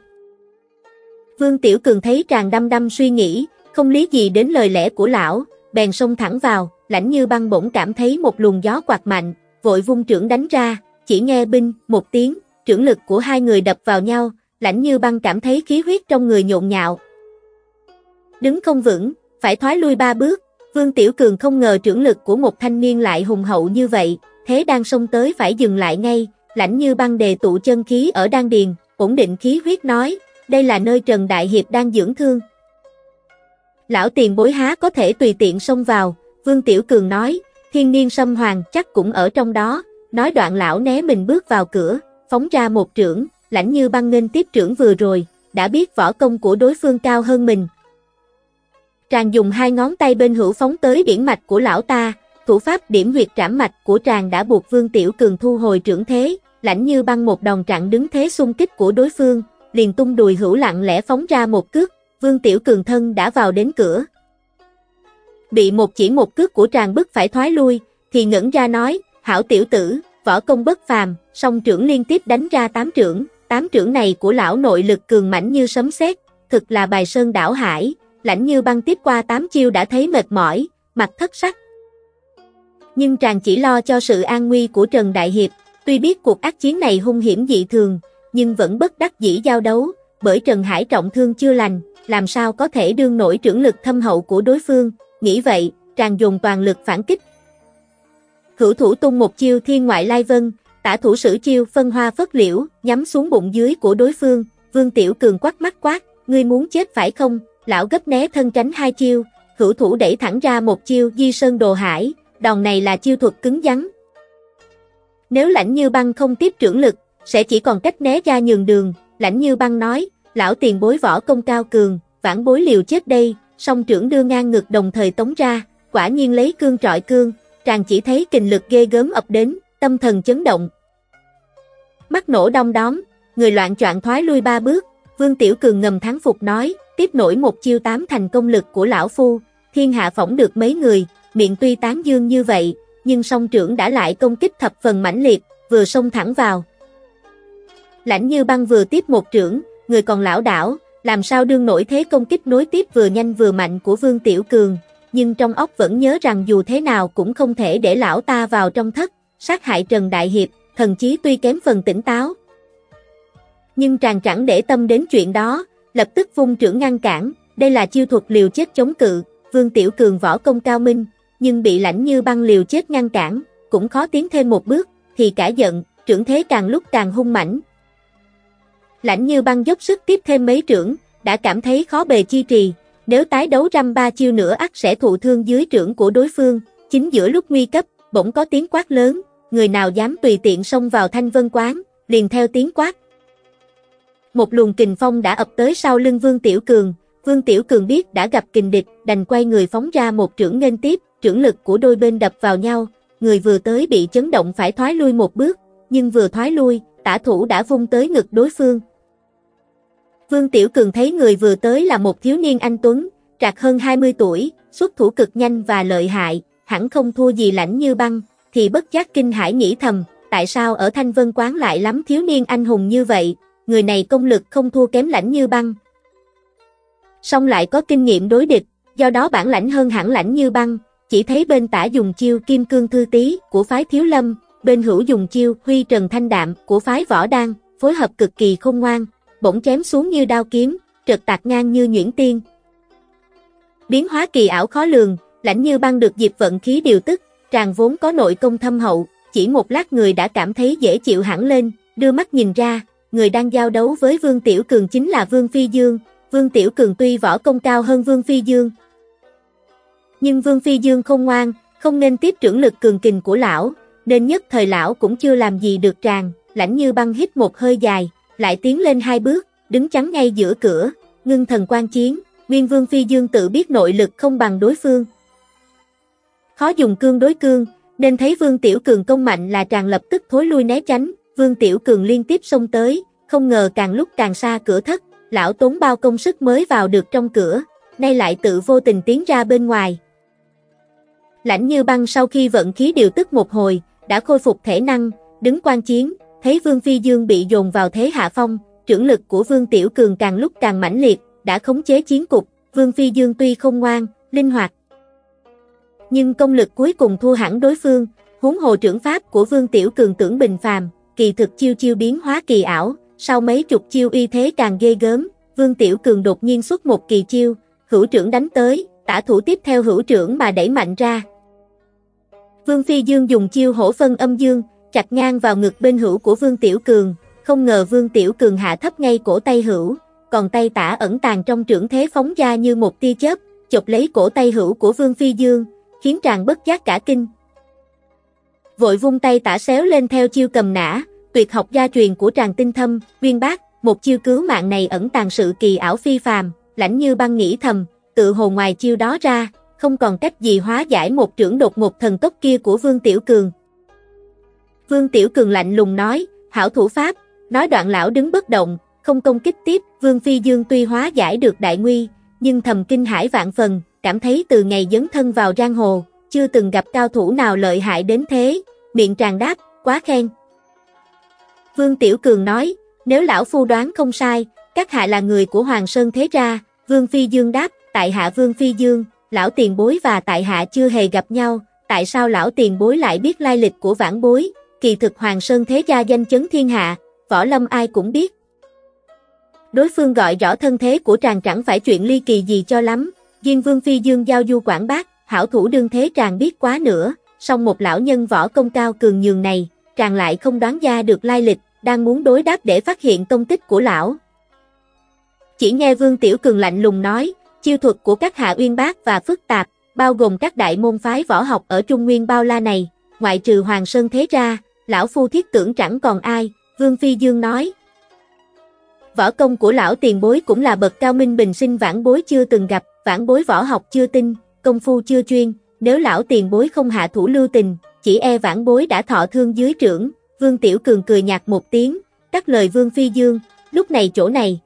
Vương Tiểu Cường thấy tràn đăm đăm suy nghĩ, không lý gì đến lời lẽ của lão, bèn xông thẳng vào, lãnh như băng bỗng cảm thấy một luồng gió quạt mạnh, vội vung trưởng đánh ra, chỉ nghe binh, một tiếng, trưởng lực của hai người đập vào nhau, lãnh như băng cảm thấy khí huyết trong người nhộn nhạo. Đứng không vững, phải thoái lui ba bước, Vương Tiểu Cường không ngờ trưởng lực của một thanh niên lại hùng hậu như vậy, thế đang xông tới phải dừng lại ngay, lãnh như băng đề tụ chân khí ở đan điền, ổn định khí huyết nói, đây là nơi Trần Đại Hiệp đang dưỡng thương. Lão tiền bối há có thể tùy tiện xông vào, Vương Tiểu Cường nói, thiên niên sâm hoàng chắc cũng ở trong đó, nói đoạn lão né mình bước vào cửa, phóng ra một trưởng, lãnh như băng nghênh tiếp trưởng vừa rồi, đã biết võ công của đối phương cao hơn mình. Tràng dùng hai ngón tay bên hữu phóng tới điển mạch của lão ta, thủ pháp điểm huyệt trảm mạch của tràng đã buộc Vương Tiểu Cường thu hồi trưởng thế, lãnh như băng một đòn trạng đứng thế xung kích của đối phương, liền tung đùi hữu lặng lẽ phóng ra một cước, Vương Tiểu Cường thân đã vào đến cửa. Bị một chỉ một cước của tràng bức phải thoái lui, thì ngẩn ra nói, hảo tiểu tử, võ công bất phàm, song trưởng liên tiếp đánh ra tám trưởng, tám trưởng này của lão nội lực cường mãnh như sấm sét, thực là bài sơn đảo hải, lãnh như băng tiếp qua tám chiêu đã thấy mệt mỏi, mặt thất sắc. Nhưng tràng chỉ lo cho sự an nguy của Trần Đại Hiệp, tuy biết cuộc ác chiến này hung hiểm dị thường, nhưng vẫn bất đắc dĩ giao đấu, bởi Trần Hải trọng thương chưa lành, làm sao có thể đương nổi trưởng lực thâm hậu của đối phương, nghĩ vậy, tràng dùng toàn lực phản kích. Hữu thủ tung một chiêu thiên ngoại lai vân, tả thủ sử chiêu phân hoa phất liễu, nhắm xuống bụng dưới của đối phương, vương tiểu cường quát mắt quát, ngươi muốn chết phải không, lão gấp né thân tránh hai chiêu, hữu thủ đẩy thẳng ra một chiêu di sơn đồ hải, đòn này là chiêu thuật cứng rắn. Nếu lãnh như băng không tiếp trưởng lực, sẽ chỉ còn cách né ra nhường đường, lãnh như băng nói, lão tiền bối võ công cao cường, vãn bối liều chết đây, song trưởng đưa ngang ngực đồng thời tống ra, quả nhiên lấy cương trọi cương, tràng chỉ thấy kình lực ghê gớm ập đến, tâm thần chấn động. Mắt nổ đong đóm, người loạn choạng thoái lui ba bước, Vương Tiểu Cường ngầm thắng phục nói, tiếp nổi một chiêu tám thành công lực của lão phu, thiên hạ phỏng được mấy người, miệng tuy tán dương như vậy, nhưng song trưởng đã lại công kích thập phần mãnh liệt, vừa xông thẳng vào. Lãnh như băng vừa tiếp một trưởng, người còn lão đảo, làm sao đương nổi thế công kích nối tiếp vừa nhanh vừa mạnh của Vương Tiểu Cường, nhưng trong óc vẫn nhớ rằng dù thế nào cũng không thể để lão ta vào trong thất, sát hại Trần Đại Hiệp, thần chí tuy kém phần tỉnh táo. Nhưng tràn chẳng để tâm đến chuyện đó, lập tức vung trưởng ngăn cản, đây là chiêu thuật liều chết chống cự, Vương Tiểu Cường võ công cao minh, nhưng bị lãnh như băng liều chết ngăn cản, cũng khó tiến thêm một bước, thì cả giận, trưởng thế càng lúc càng hung mãnh. Lãnh như băng dốc sức tiếp thêm mấy trưởng, đã cảm thấy khó bề chi trì, nếu tái đấu răm ba chiêu nữa ắt sẽ thụ thương dưới trưởng của đối phương, chính giữa lúc nguy cấp, bỗng có tiếng quát lớn, người nào dám tùy tiện xông vào thanh vân quán, liền theo tiếng quát. Một luồng kình phong đã ập tới sau lưng Vương Tiểu Cường, Vương Tiểu Cường biết đã gặp kình địch, đành quay người phóng ra một trưởng nghênh tiếp, trưởng lực của đôi bên đập vào nhau, người vừa tới bị chấn động phải thoái lui một bước, nhưng vừa thoái lui, tả thủ đã vung tới ngực đối phương. Vương Tiểu Cường thấy người vừa tới là một thiếu niên anh Tuấn, trạc hơn 20 tuổi, xuất thủ cực nhanh và lợi hại, hẳn không thua gì lãnh như băng, thì bất giác kinh hãi nghĩ thầm, tại sao ở Thanh Vân Quán lại lắm thiếu niên anh hùng như vậy, người này công lực không thua kém lãnh như băng. Song lại có kinh nghiệm đối địch, do đó bản lãnh hơn hẳn lãnh như băng, chỉ thấy bên tả dùng chiêu kim cương thư tí của phái thiếu lâm, bên hữu dùng chiêu huy trần thanh đạm của phái võ đan, phối hợp cực kỳ khôn ngoan, bỗng chém xuống như đao kiếm, trượt tạc ngang như nhuyễn tiên. Biến hóa kỳ ảo khó lường, lãnh như băng được dịp vận khí điều tức, tràng vốn có nội công thâm hậu, chỉ một lát người đã cảm thấy dễ chịu hẳn lên, đưa mắt nhìn ra, người đang giao đấu với Vương Tiểu Cường chính là Vương Phi Dương, Vương Tiểu Cường tuy võ công cao hơn Vương Phi Dương. Nhưng Vương Phi Dương không ngoan, không nên tiếp trưởng lực cường kình của lão, nên nhất thời lão cũng chưa làm gì được tràng, lãnh như băng hít một hơi dài, lại tiến lên hai bước, đứng chắn ngay giữa cửa, ngưng thần quan chiến, Nguyên Vương Phi Dương tự biết nội lực không bằng đối phương. Khó dùng cương đối cương, nên thấy Vương Tiểu Cường công mạnh là chàng lập tức thối lui né tránh, Vương Tiểu Cường liên tiếp xông tới, không ngờ càng lúc càng xa cửa thất, lão tốn bao công sức mới vào được trong cửa, nay lại tự vô tình tiến ra bên ngoài. Lãnh như băng sau khi vận khí điều tức một hồi, đã khôi phục thể năng, đứng quan chiến, thấy Vương Phi Dương bị dồn vào thế hạ phong, trưởng lực của Vương Tiểu Cường càng lúc càng mãnh liệt, đã khống chế chiến cục, Vương Phi Dương tuy không ngoan, linh hoạt, nhưng công lực cuối cùng thua hẳn đối phương, huống hồ trưởng pháp của Vương Tiểu Cường tưởng bình phàm, kỳ thực chiêu chiêu biến hóa kỳ ảo, sau mấy chục chiêu uy thế càng ghê gớm, Vương Tiểu Cường đột nhiên xuất một kỳ chiêu, hữu trưởng đánh tới, tả thủ tiếp theo hữu trưởng mà đẩy mạnh ra. Vương Phi Dương dùng chiêu hổ phân âm dương, chặt ngang vào ngực bên hữu của Vương Tiểu Cường, không ngờ Vương Tiểu Cường hạ thấp ngay cổ tay hữu, còn tay tả ẩn tàng trong trưởng thế phóng ra như một tia chớp, chụp lấy cổ tay hữu của Vương Phi Dương, khiến tràng bất giác cả kinh. Vội vung tay tả xéo lên theo chiêu cầm nã, tuyệt học gia truyền của tràng tinh thâm, viên bác, một chiêu cứu mạng này ẩn tàng sự kỳ ảo phi phàm, lãnh như băng nghĩ thầm, tự hồ ngoài chiêu đó ra, không còn cách gì hóa giải một trưởng đột ngột thần tốc kia của Vương Tiểu Cường. Vương Tiểu Cường lạnh lùng nói, hảo thủ pháp, nói đoạn lão đứng bất động, không công kích tiếp, Vương Phi Dương tuy hóa giải được đại nguy, nhưng thầm kinh hải vạn phần, cảm thấy từ ngày dấn thân vào giang hồ, chưa từng gặp cao thủ nào lợi hại đến thế, miệng tràn đáp, quá khen. Vương Tiểu Cường nói, nếu lão phu đoán không sai, các hạ là người của Hoàng Sơn Thế Ra, Vương Phi Dương đáp, tại hạ Vương Phi Dương, lão tiền bối và tại hạ chưa hề gặp nhau, tại sao lão tiền bối lại biết lai lịch của vãn bối, kỳ thực Hoàng Sơn Thế Gia danh chấn thiên hạ, võ lâm ai cũng biết. Đối phương gọi rõ thân thế của tràng chẳng phải chuyện ly kỳ gì cho lắm, Diên Vương Phi Dương giao du quảng bác, hảo thủ đương thế tràng biết quá nữa, song một lão nhân võ công cao cường nhường này, tràng lại không đoán ra được lai lịch, đang muốn đối đáp để phát hiện công tích của lão. Chỉ nghe Vương Tiểu Cường lạnh lùng nói, chiêu thuật của các hạ uyên bác và phức tạp, bao gồm các đại môn phái võ học ở Trung Nguyên bao la này, ngoại trừ Hoàng Sơn Thế ra, lão phu thiết tưởng chẳng còn ai, Vương Phi Dương nói. Võ công của lão tiền bối cũng là bậc cao minh bình sinh vãn bối chưa từng gặp, vãn bối võ học chưa tinh, công phu chưa chuyên, nếu lão tiền bối không hạ thủ lưu tình, chỉ e vãn bối đã thọ thương dưới trưởng, Vương Tiểu Cường cười nhạt một tiếng, cắt lời Vương Phi Dương, lúc này chỗ này.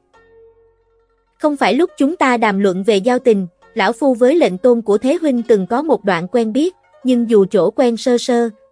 Không phải lúc chúng ta đàm luận về giao tình, lão phu với lệnh tôn của Thế Huynh từng có một đoạn quen biết, nhưng dù chỗ quen sơ sơ,